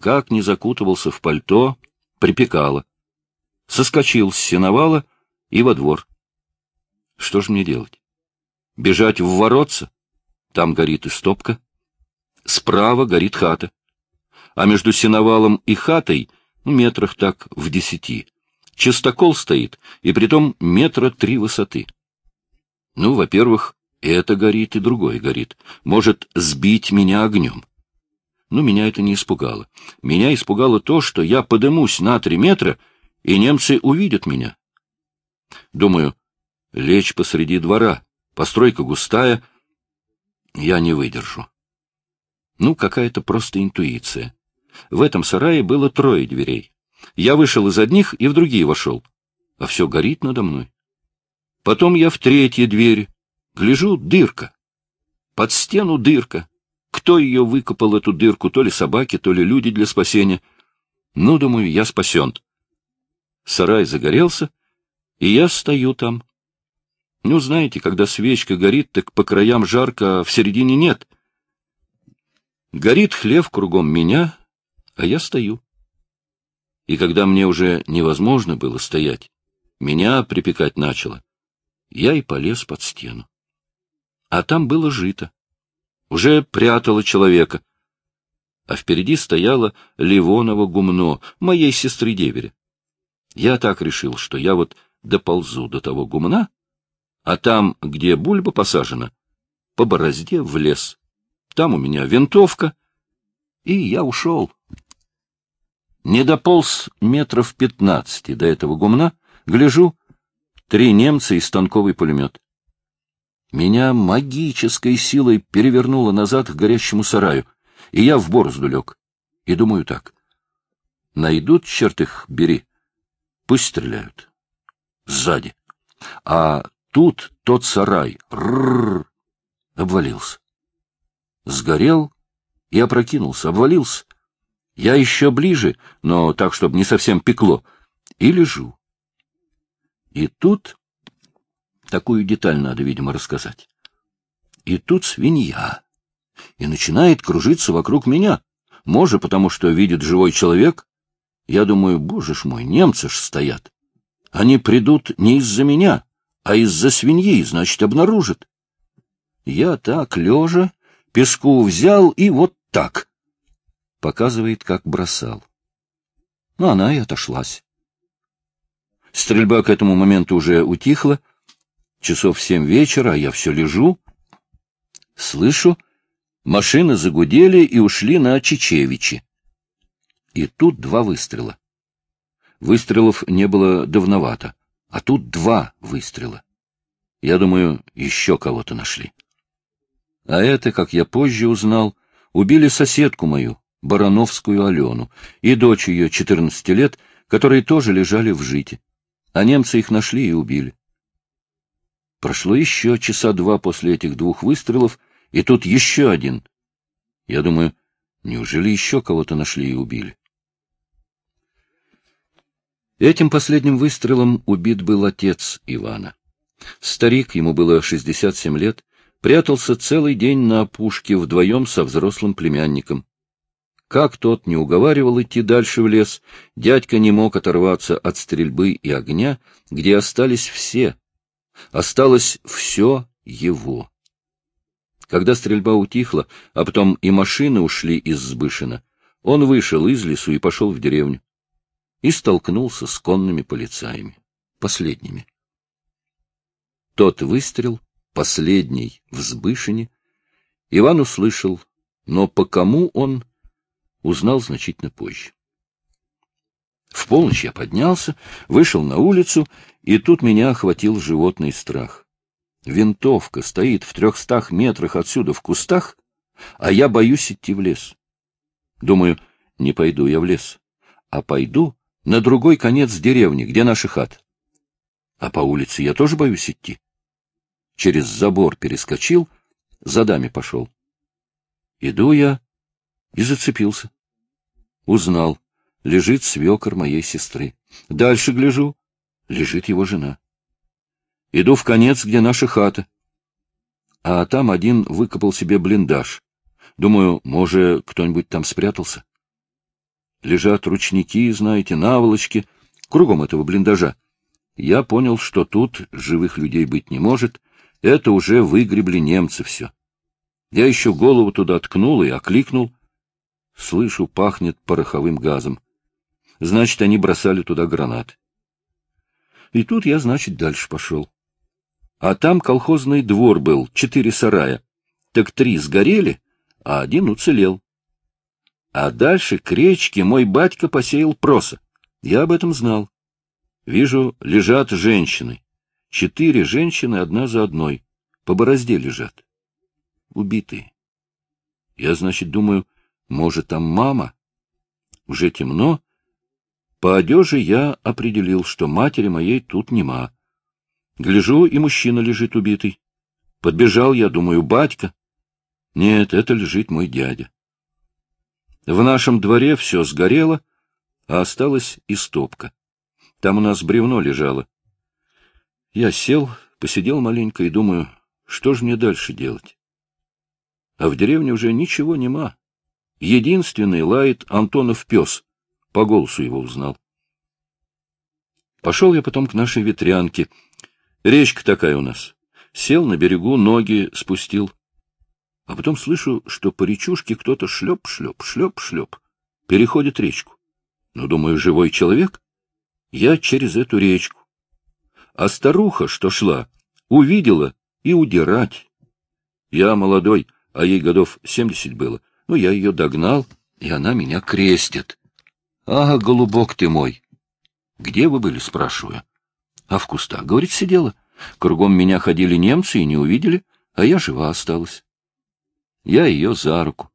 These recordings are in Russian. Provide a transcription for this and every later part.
Как не закутывался в пальто, припекало. Соскочил с сеновала и во двор. Что же мне делать? Бежать в воротца? Там горит и стопка. Справа горит хата. А между сеновалом и хатой, метрах так в десяти, частокол стоит, и притом метра три высоты. Ну, во-первых, это горит, и другое горит. Может сбить меня огнем. Но меня это не испугало. Меня испугало то, что я подымусь на три метра, и немцы увидят меня. Думаю, лечь посреди двора, постройка густая, я не выдержу. Ну, какая-то просто интуиция. В этом сарае было трое дверей. Я вышел из одних и в другие вошел, а все горит надо мной. Потом я в третьи двери. Гляжу, дырка. Под стену дырка. Кто ее выкопал, эту дырку, то ли собаки, то ли люди для спасения. Ну, думаю, я спасен. Сарай загорелся, и я стою там. Ну, знаете, когда свечка горит, так по краям жарко, а в середине нет. Горит хлев кругом меня, а я стою. И когда мне уже невозможно было стоять, меня припекать начало, я и полез под стену. А там было жито. Уже прятало человека. А впереди стояло Ливоново гумно, моей сестры деверя. Я так решил, что я вот доползу до того гумна, а там, где бульба посажена, по борозде в лес. Там у меня винтовка, и я ушел. Не дополз метров пятнадцати до этого гумна, гляжу, три немца и станковый пулемет. Меня магической силой перевернуло назад к горящему сараю, и я в борозду лег. И думаю так. Найдут, черт их, бери. Пусть стреляют. Сзади. А тут тот сарай. Рррр. Обвалился. Сгорел и опрокинулся, обвалился. Я еще ближе, но так, чтобы не совсем пекло, и лежу. И тут такую деталь надо, видимо, рассказать. И тут свинья. И начинает кружиться вокруг меня. Может, потому что видит живой человек. Я думаю, боже ж мой, немцы ж стоят. Они придут не из-за меня, а из-за свиньи, значит, обнаружат. Я так, лежа, песку взял и вот так. Показывает, как бросал. Ну, она и отошлась. Стрельба к этому моменту уже утихла. Часов семь вечера, а я все лежу. Слышу, машины загудели и ушли на Чечевичи. И тут два выстрела. Выстрелов не было давновато, а тут два выстрела. Я думаю, еще кого-то нашли. А это, как я позже узнал, убили соседку мою, Барановскую Алену, и дочь ее, четырнадцати лет, которые тоже лежали в жите а немцы их нашли и убили. Прошло еще часа два после этих двух выстрелов, и тут еще один. Я думаю, неужели еще кого-то нашли и убили? Этим последним выстрелом убит был отец Ивана. Старик, ему было 67 лет, прятался целый день на опушке вдвоем со взрослым племянником. Как тот не уговаривал идти дальше в лес, дядька не мог оторваться от стрельбы и огня, где остались все. Осталось все его. Когда стрельба утихла, а потом и машины ушли из Збышина, он вышел из лесу и пошел в деревню. И столкнулся с конными полицаями, последними. Тот выстрел, последний в Збышине, Иван услышал, но по кому он узнал значительно позже. В полночь я поднялся, вышел на улицу, и тут меня охватил животный страх. Винтовка стоит в трехстах метрах отсюда в кустах, а я боюсь идти в лес. Думаю, не пойду я в лес, а пойду на другой конец деревни, где наши хат. А по улице я тоже боюсь идти. Через забор перескочил, за дами пошел. Иду я и зацепился. Узнал. Лежит свекор моей сестры. Дальше гляжу. Лежит его жена. Иду в конец, где наша хата. А там один выкопал себе блиндаж. Думаю, может, кто-нибудь там спрятался. лежат ручники, знаете, наволочки, кругом этого блиндажа. Я понял, что тут живых людей быть не может, это уже выгребли немцы все. Я еще голову туда ткнул и окликнул. Слышу, пахнет пороховым газом. Значит, они бросали туда гранаты. И тут я, значит, дальше пошел. А там колхозный двор был, четыре сарая. Так три сгорели, а один уцелел. А дальше к речке мой батька посеял проса. Я об этом знал. Вижу, лежат женщины. Четыре женщины одна за одной. По борозде лежат. Убитые. Я, значит, думаю, может, там мама? Уже темно. По одежде я определил, что матери моей тут нема. Гляжу, и мужчина лежит убитый. Подбежал я, думаю, батька. Нет, это лежит мой дядя. В нашем дворе все сгорело, а осталась и стопка. Там у нас бревно лежало. Я сел, посидел маленько и думаю, что же мне дальше делать? А в деревне уже ничего нема. Единственный лает Антонов пес. По голосу его узнал. Пошел я потом к нашей ветрянке. Речка такая у нас. Сел на берегу, ноги спустил. А потом слышу, что по речушке кто-то шлеп-шлеп, шлеп-шлеп, переходит речку. Ну, думаю, живой человек. Я через эту речку. А старуха, что шла, увидела и удирать. Я молодой, а ей годов семьдесят было. Ну, я ее догнал, и она меня крестит. Ага, голубок ты мой! Где вы были, спрашиваю? А в кустах, говорит, сидела. Кругом меня ходили немцы и не увидели, а я жива осталась. Я ее за руку.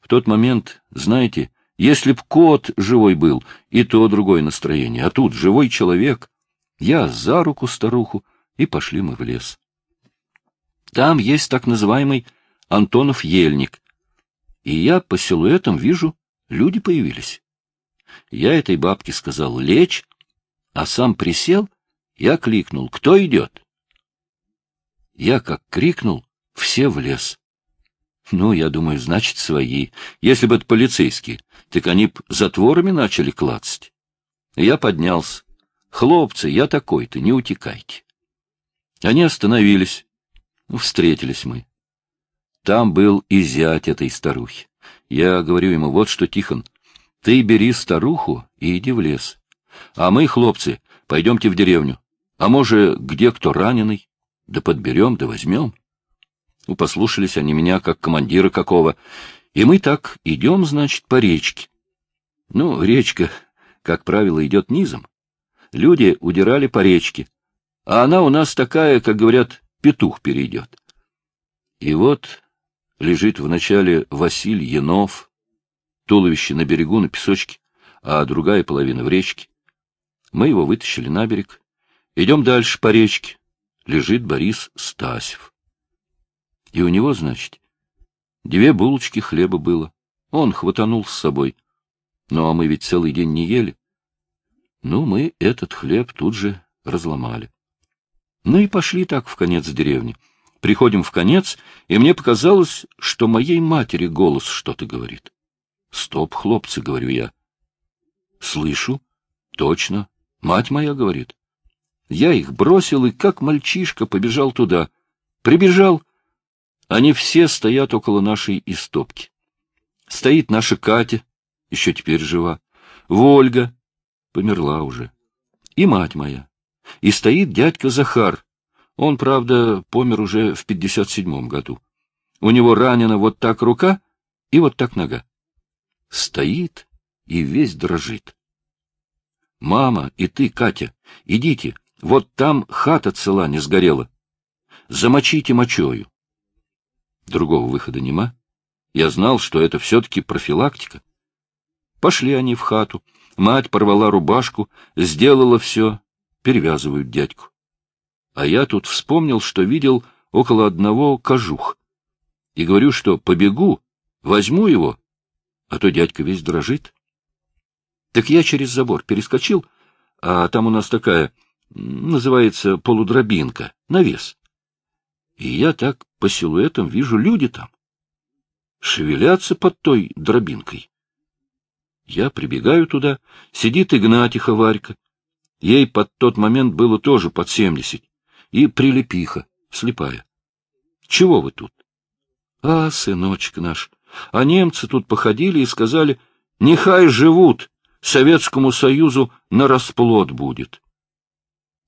В тот момент, знаете, если б кот живой был, и то другое настроение, а тут живой человек. Я за руку старуху, и пошли мы в лес. Там есть так называемый Антонов ельник. И я по силуэтам вижу, люди появились. Я этой бабке сказал «лечь», а сам присел, я кликнул «Кто идет?» Я как крикнул, все в лес. Ну, я думаю, значит, свои. Если бы это полицейские, так они б затворами начали клацать. Я поднялся. Хлопцы, я такой-то, не утекайте. Они остановились. Встретились мы. Там был и зять этой старухи. Я говорю ему, вот что, Тихон, ты бери старуху и иди в лес. А мы, хлопцы, пойдемте в деревню. А может, где кто раненый? Да подберем, да возьмем. Ну, послушались они меня, как командира какого. И мы так идем, значит, по речке. Ну, речка, как правило, идет низом. Люди удирали по речке. А она у нас такая, как говорят, петух перейдет. И вот лежит вначале Василий Янов, туловище на берегу, на песочке, а другая половина в речке. Мы его вытащили на берег. Идем дальше по речке. Лежит Борис Стасев. И у него, значит, две булочки хлеба было. Он хватанул с собой. Ну, а мы ведь целый день не ели. Ну, мы этот хлеб тут же разломали. Ну и пошли так в конец деревни. Приходим в конец, и мне показалось, что моей матери голос что-то говорит. «Стоп, хлопцы», — говорю я. Слышу. Точно. Мать моя говорит. Я их бросил и, как мальчишка, побежал туда. Прибежал. Они все стоят около нашей истопки. Стоит наша Катя, еще теперь жива. Вольга, померла уже. И мать моя. И стоит дядька Захар, он, правда, помер уже в пятьдесят седьмом году. У него ранена вот так рука и вот так нога. Стоит и весь дрожит. Мама и ты, Катя, идите, вот там хата цела не сгорела. Замочите мочою. Другого выхода нема. Я знал, что это все-таки профилактика. Пошли они в хату. Мать порвала рубашку, сделала все, перевязывают дядьку. А я тут вспомнил, что видел около одного кожух. И говорю, что побегу, возьму его, а то дядька весь дрожит. Так я через забор перескочил, а там у нас такая, называется полудробинка, навес. И я так по силуэтам вижу люди там. Шевелятся под той дробинкой. Я прибегаю туда, сидит Игнатиха Варька. Ей под тот момент было тоже под семьдесят. И прилепиха, слепая. Чего вы тут? А, сыночек наш, а немцы тут походили и сказали, нехай живут, Советскому Союзу на расплод будет.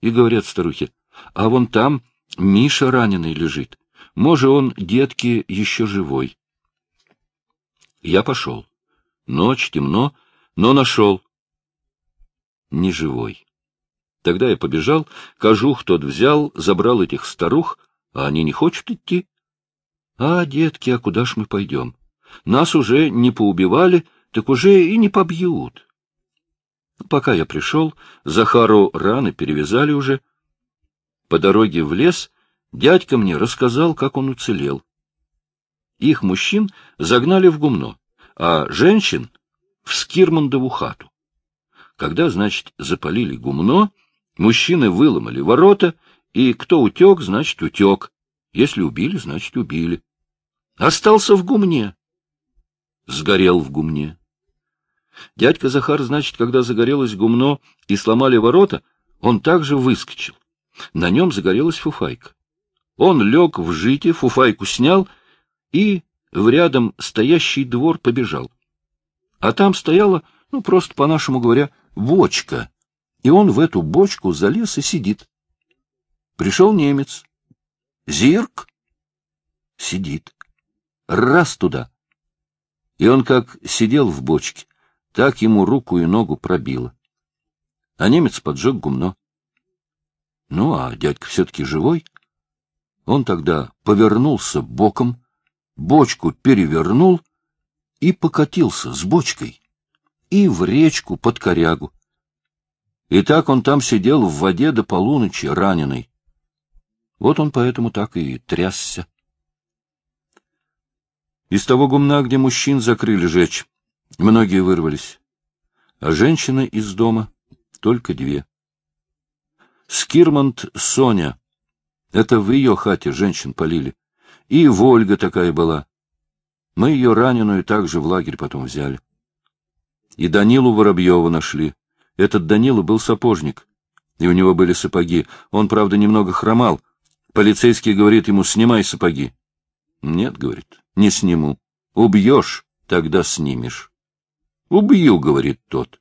И говорят старухи, а вон там Миша раненый лежит. Может, он, детки, еще живой. Я пошел. Ночь, темно, но нашел. Не живой. Тогда я побежал, кожух тот взял, забрал этих старух, а они не хочут идти. А, детки, а куда ж мы пойдем? Нас уже не поубивали, так уже и не побьют. Пока я пришел, Захару раны перевязали уже. По дороге в лес дядька мне рассказал, как он уцелел. Их мужчин загнали в гумно, а женщин — в Скирмандову хату. Когда, значит, запалили гумно, мужчины выломали ворота, и кто утек, значит, утек. Если убили, значит, убили. Остался в гумне. Сгорел в гумне. Дядька Захар, значит, когда загорелось гумно и сломали ворота, он также выскочил. На нем загорелась фуфайка. Он лег в жите, фуфайку снял и в рядом стоящий двор побежал. А там стояла, ну, просто по-нашему говоря, бочка, и он в эту бочку залез и сидит. Пришел немец. Зирк сидит. Раз туда. И он как сидел в бочке, так ему руку и ногу пробило. А немец поджег гумно. Ну, а дядька все-таки живой. Он тогда повернулся боком, бочку перевернул и покатился с бочкой и в речку под корягу. И так он там сидел в воде до полуночи, раненый. Вот он поэтому так и трясся. Из того гумна, где мужчин закрыли жечь, многие вырвались, а женщины из дома только две. Скирмонт Соня. Это в ее хате женщин полили. И Вольга такая была. Мы ее раненую также в лагерь потом взяли. И Данилу Воробьева нашли. Этот Данила был сапожник, и у него были сапоги. Он, правда, немного хромал. Полицейский говорит ему, снимай сапоги. Нет, говорит, не сниму. Убьешь, тогда снимешь. Убью, говорит тот.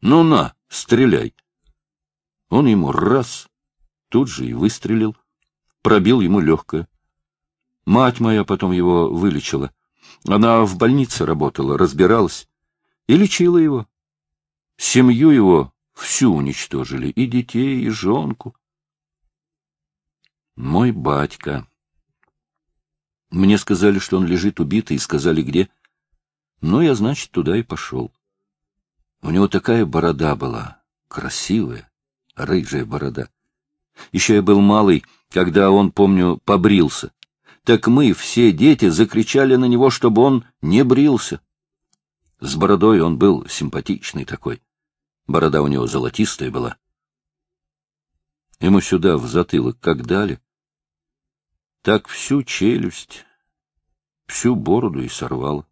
Ну на, стреляй. Он ему раз, тут же и выстрелил, пробил ему легкое. Мать моя потом его вылечила. Она в больнице работала, разбиралась и лечила его. Семью его всю уничтожили, и детей, и жонку. Мой батька. Мне сказали, что он лежит убитый, и сказали, где. Ну, я, значит, туда и пошел. У него такая борода была, красивая рыжая борода. Еще я был малый, когда он, помню, побрился. Так мы, все дети, закричали на него, чтобы он не брился. С бородой он был симпатичный такой. Борода у него золотистая была. Ему сюда, в затылок, как дали, так всю челюсть, всю бороду и сорвало.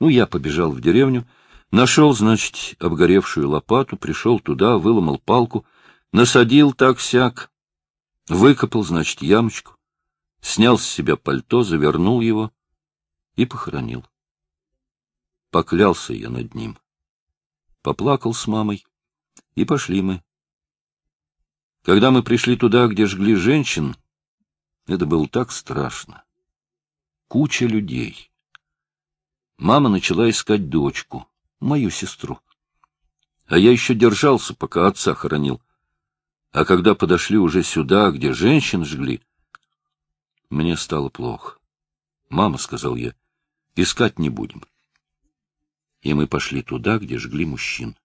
Ну, я побежал в деревню, Нашел, значит, обгоревшую лопату, пришел туда, выломал палку, насадил так-сяк, выкопал, значит, ямочку, снял с себя пальто, завернул его и похоронил. Поклялся я над ним. Поплакал с мамой, и пошли мы. Когда мы пришли туда, где жгли женщин, это было так страшно. Куча людей. Мама начала искать дочку мою сестру. А я еще держался, пока отца хоронил. А когда подошли уже сюда, где женщин жгли, мне стало плохо. Мама, — сказал я, — искать не будем. И мы пошли туда, где жгли мужчин.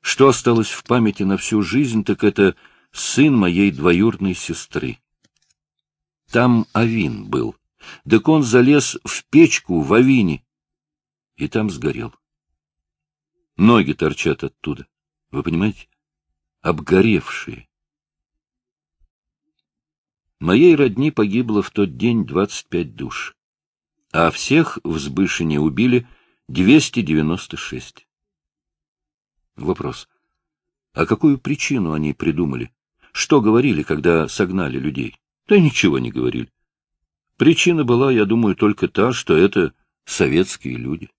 Что осталось в памяти на всю жизнь, так это сын моей двоюродной сестры. Там Авин был. Так он залез в печку в Авине и там сгорел. Ноги торчат оттуда. Вы понимаете? Обгоревшие. Моей родни погибло в тот день двадцать пять душ, а всех в Збышине убили 296. Вопрос. А какую причину они придумали? Что говорили, когда согнали людей? Да ничего не говорили. Причина была, я думаю, только та, что это советские люди.